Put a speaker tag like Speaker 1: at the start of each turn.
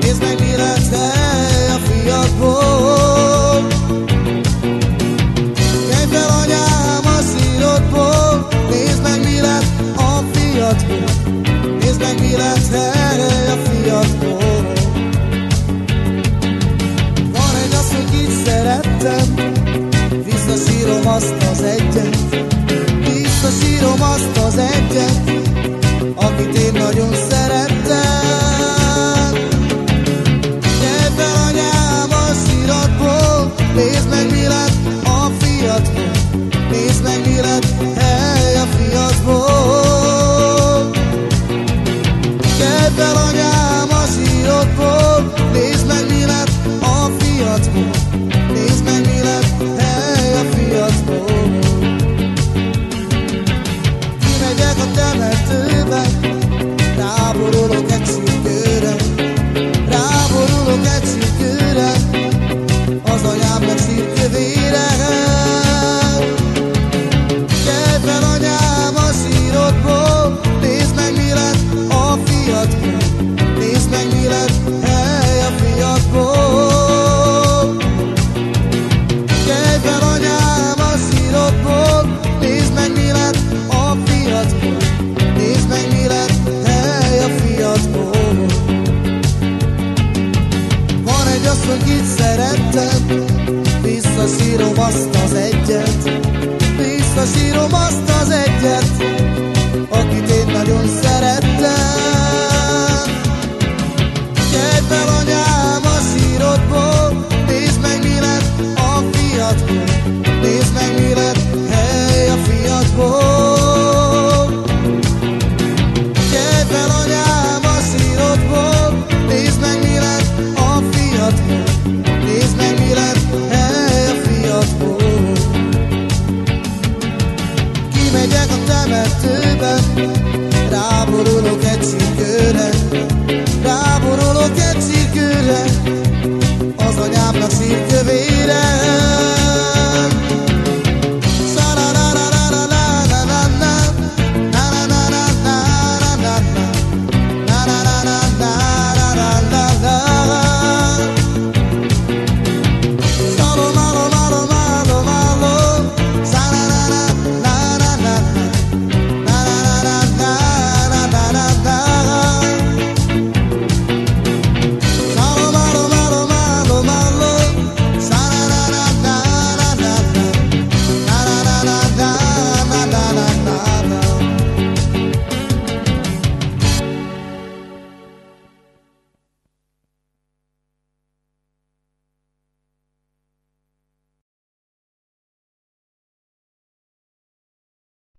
Speaker 1: Nézd meg, mire a fiadból Kelj meg, mi a fiadból Nézd meg, mi a fiadból Van hogy így szerettem. Visszasírom azt az egyet. Visszasírom azt az egyet Akit én nagyon szerettem. belonga Vissza azt az egyet. Vissza azt az egyet Akit én nagyon szeret. szívjövére.